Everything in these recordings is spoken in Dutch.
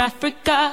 Africa.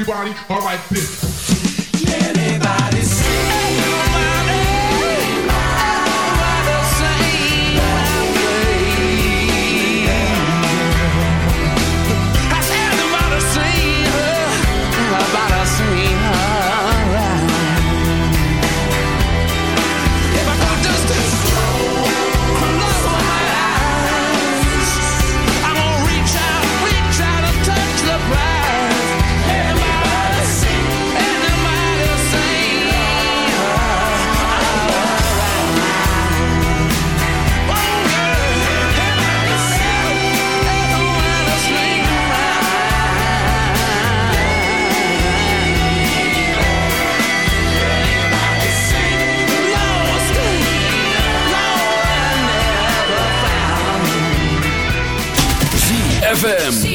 everybody are like this. Anybody see? ZFM.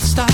stop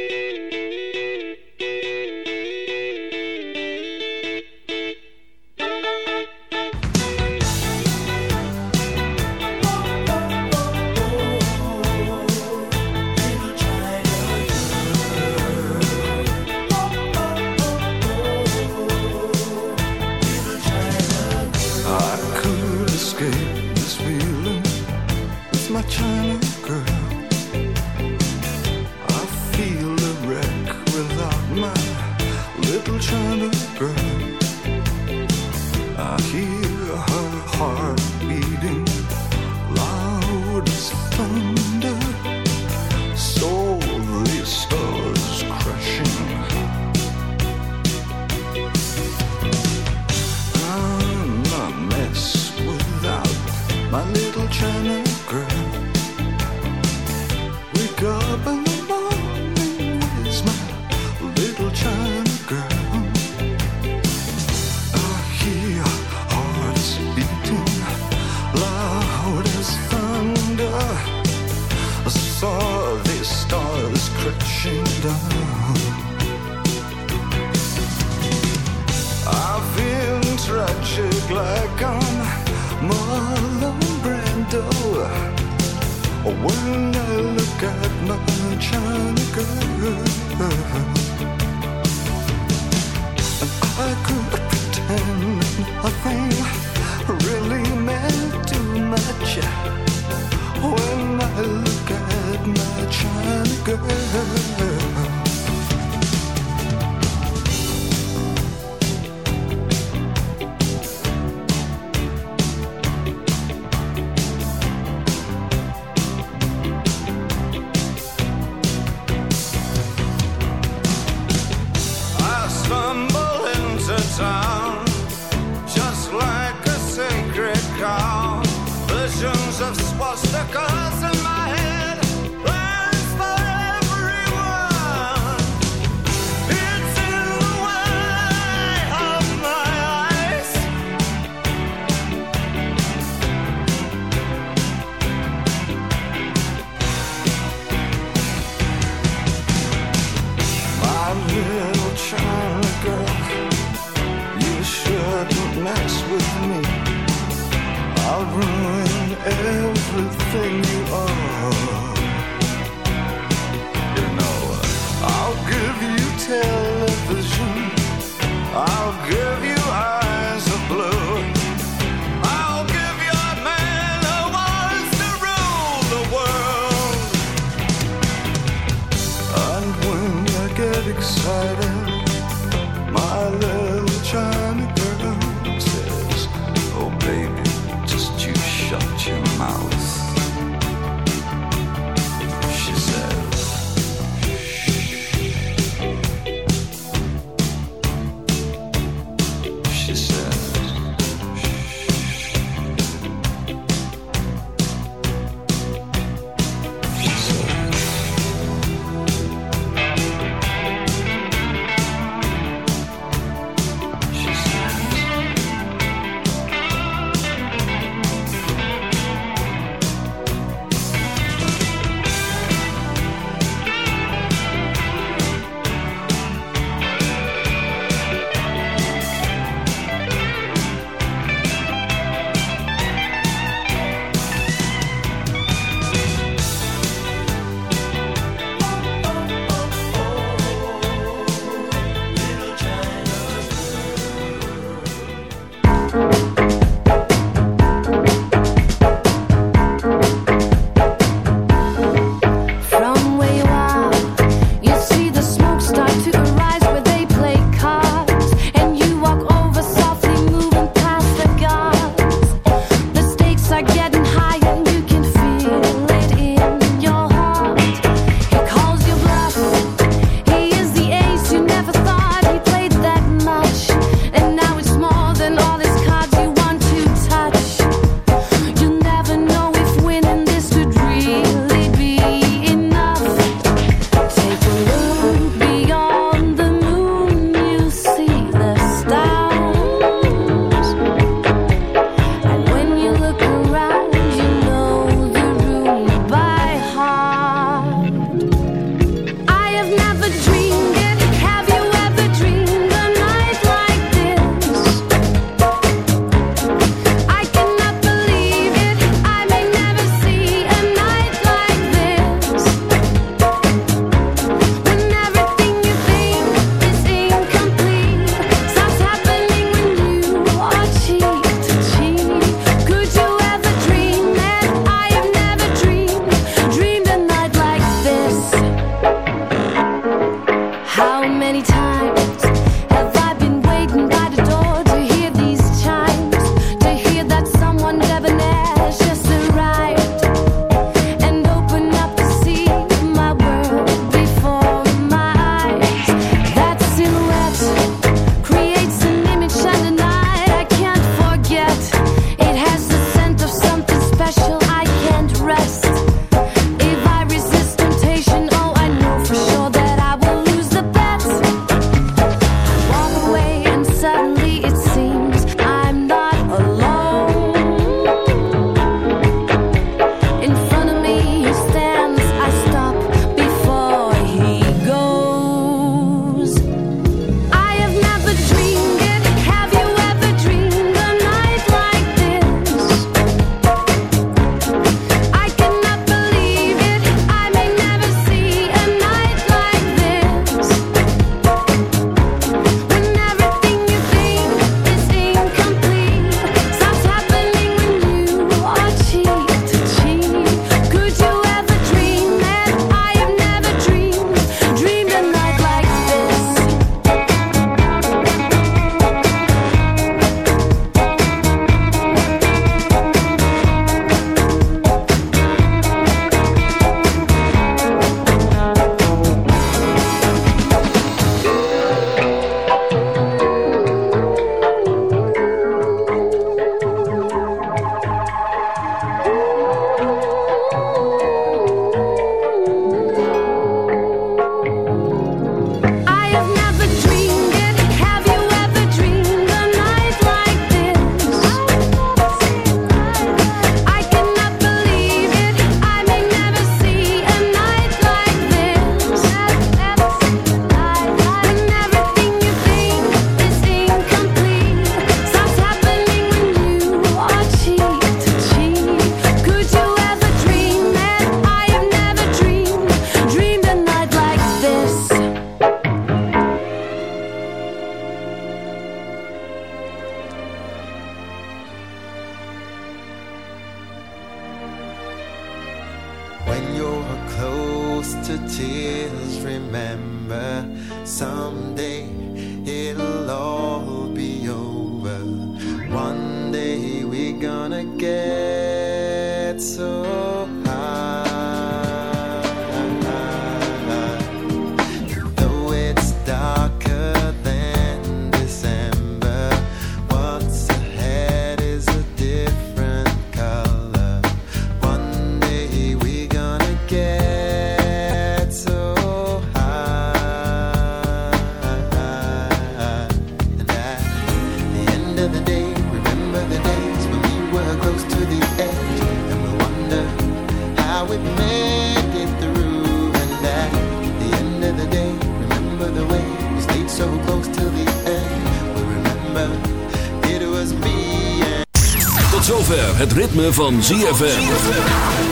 Ritme van ZFM.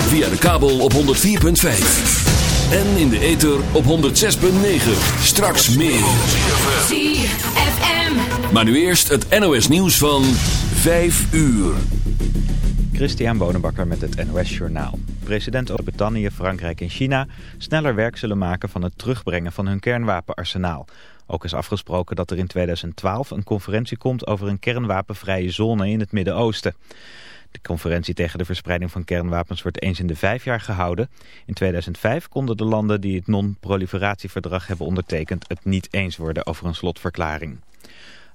Via de kabel op 104.5. En in de ether op 106.9. Straks meer. ZFM. Maar nu eerst het NOS nieuws van 5 uur. Christian Bonenbakker met het NOS Journaal. President Groot-Brittannië, Frankrijk en China sneller werk zullen maken van het terugbrengen van hun kernwapenarsenaal. Ook is afgesproken dat er in 2012 een conferentie komt over een kernwapenvrije zone in het Midden-Oosten. De conferentie tegen de verspreiding van kernwapens wordt eens in de vijf jaar gehouden. In 2005 konden de landen die het non-proliferatieverdrag hebben ondertekend het niet eens worden over een slotverklaring.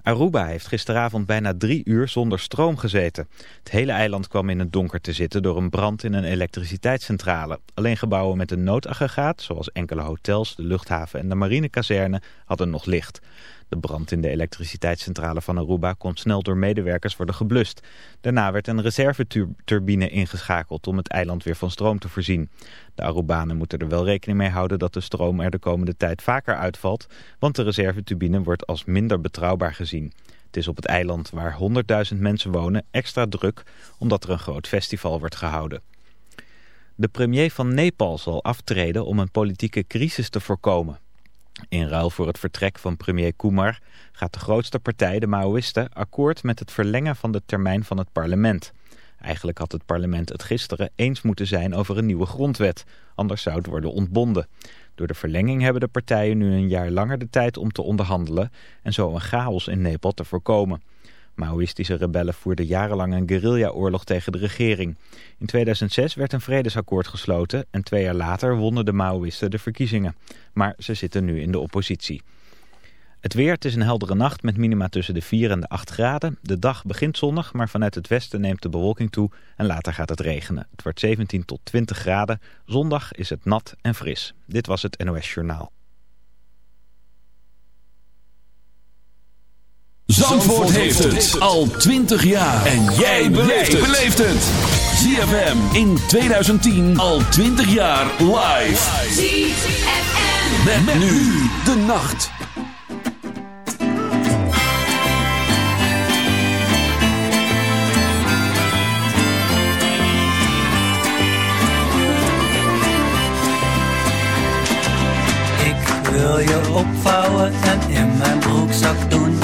Aruba heeft gisteravond bijna drie uur zonder stroom gezeten. Het hele eiland kwam in het donker te zitten door een brand in een elektriciteitscentrale. Alleen gebouwen met een noodaggregaat, zoals enkele hotels, de luchthaven en de marinekazerne, hadden nog licht. De brand in de elektriciteitscentrale van Aruba kon snel door medewerkers worden geblust. Daarna werd een reserveturbine ingeschakeld om het eiland weer van stroom te voorzien. De Arubanen moeten er wel rekening mee houden dat de stroom er de komende tijd vaker uitvalt, want de reserveturbine wordt als minder betrouwbaar gezien. Het is op het eiland waar 100.000 mensen wonen extra druk, omdat er een groot festival wordt gehouden. De premier van Nepal zal aftreden om een politieke crisis te voorkomen. In ruil voor het vertrek van premier Kumar gaat de grootste partij, de Maoïsten, akkoord met het verlengen van de termijn van het parlement. Eigenlijk had het parlement het gisteren eens moeten zijn over een nieuwe grondwet, anders zou het worden ontbonden. Door de verlenging hebben de partijen nu een jaar langer de tijd om te onderhandelen en zo een chaos in Nepal te voorkomen. Maoïstische rebellen voerden jarenlang een guerrillaoorlog tegen de regering. In 2006 werd een vredesakkoord gesloten en twee jaar later wonnen de Maoïsten de verkiezingen. Maar ze zitten nu in de oppositie. Het weer, het is een heldere nacht met minima tussen de 4 en de 8 graden. De dag begint zonnig, maar vanuit het westen neemt de bewolking toe en later gaat het regenen. Het wordt 17 tot 20 graden. Zondag is het nat en fris. Dit was het NOS Journaal. Zandvoort heeft het al 20 jaar. En jij beleeft het. ZFM in 2010 al 20 jaar live. ZFM. Met, nu de nacht. Ik wil je opvouwen en in mijn broekzak doen.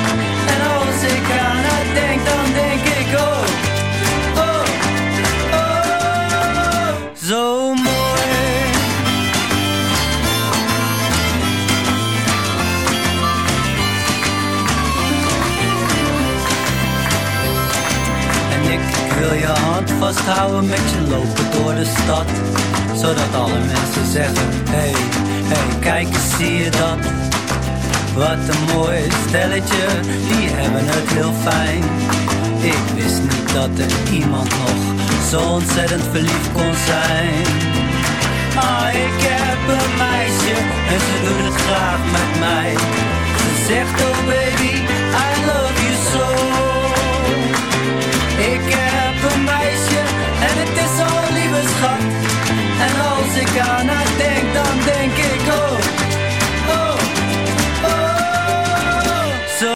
Ik aan denk, dan denk ik oh, oh, oh, zo mooi. En ik wil je hand vasthouden met je lopen door de stad. Zodat alle mensen zeggen, hey, hey, kijk eens, zie je dat? Wat een mooi stelletje, die hebben het heel fijn. Ik wist niet dat er iemand nog zo ontzettend verliefd kon zijn. Maar ik heb een meisje en ze doet het graag met mij. Ze zegt, oh baby, I love you so. Ik heb een meisje en het is al lieve schat. En als ik aan